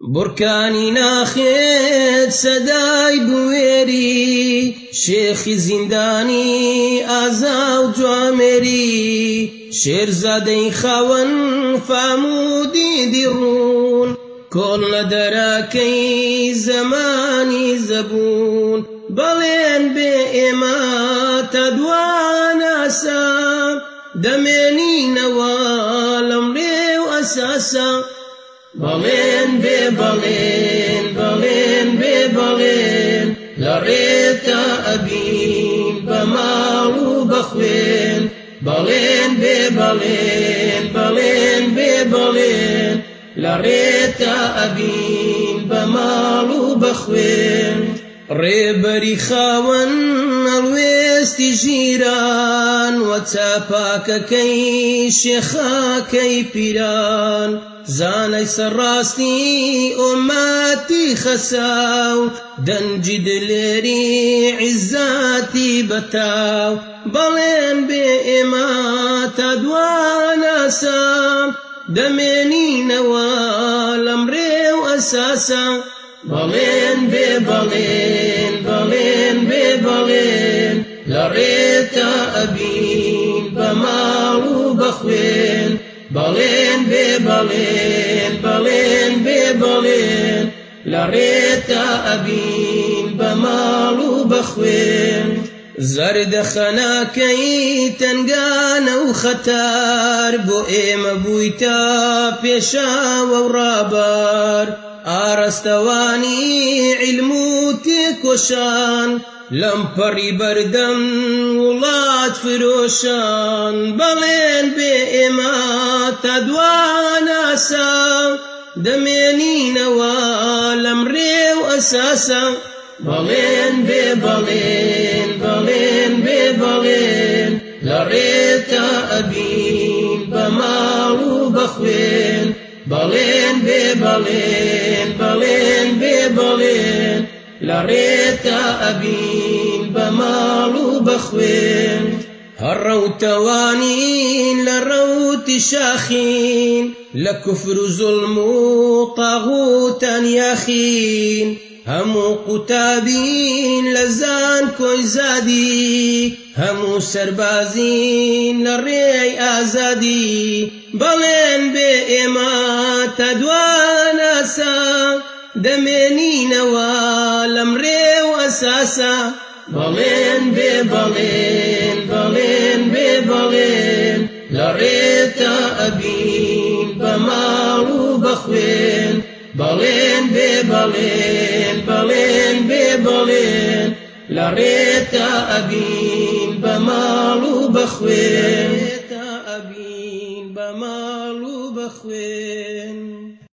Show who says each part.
Speaker 1: بورکانی ناخێت سەدای بوێری شێخی زیندانی ئازا و جوامێری شێرزادەی خاوەن فامودی دیڕون کۆڵ لە دەراکەی زەمانی زەبوون بەڵێن بێ ئێمە تا دواناسا دەمێنینەوە لەم لێو ئەساسا بەڵێن بێ ببین بە ماڵ و بەخوێن بەڵێن بێ بەڵێن بەڵێن بێ بەڵێن لە ڕێتا ئەبین بە ماڵ و بەخوێن ڕێبەری خاوەن مەڵوێستی ژیران وە چاپاکەکەی شێخاکەی پیران زانای سەرڕاستی ئۆ خساو دنجد لري عزاتي بتاو بلين بإمات أدوانا سام دميني نوال أمري وأساسا بلين ببلين بلين ببلين لريت أبين بمال وبخوين
Speaker 2: بلين
Speaker 1: ببلين بلين ببلين لە ڕێتا ئەبین بە ماڵ و بەخوێن زەردەخەناکەی تنگانە و خەتار بۆ ئێمە بوویتا پێشاوە و ڕابار ئاراستەوانی عیلم و تێکۆشان لەم پەڕی بەردەم وڵات فرۆشان بەڵێن بێ ئێمە تا دواناسا دەمێنینەوە لەم ڕێو ئەساسە بەڵێن بێ بەڵێن بەڵێن بێ بەڵێن لە ڕێتە ئەبین بە ماڵ و بەخوێن بەڵێن بێ بەڵێن بەڵێن بێ بەڵێن لە ڕێتە ئەبین بە ماڵ و بەخوێن هالروت توانين لروت شاخين لكفر ظلم طاغوتا ياخين همو قتابين لزان كوي زادي همو سربازين للري آزادي بلين بئما تدوانا سا دمينين والأمر وأساسا بلين ببلين باڵێن لە ڕێتە ئەبین بە ماڵ و بەخوێن بەڵێن بێ بەڵێن بەڵێن بێ بەڵێن لە ڕێتە ئەبین
Speaker 2: بە ماڵ و
Speaker 1: بەخوێن تا ئەبین بە ماڵ و بەخوێن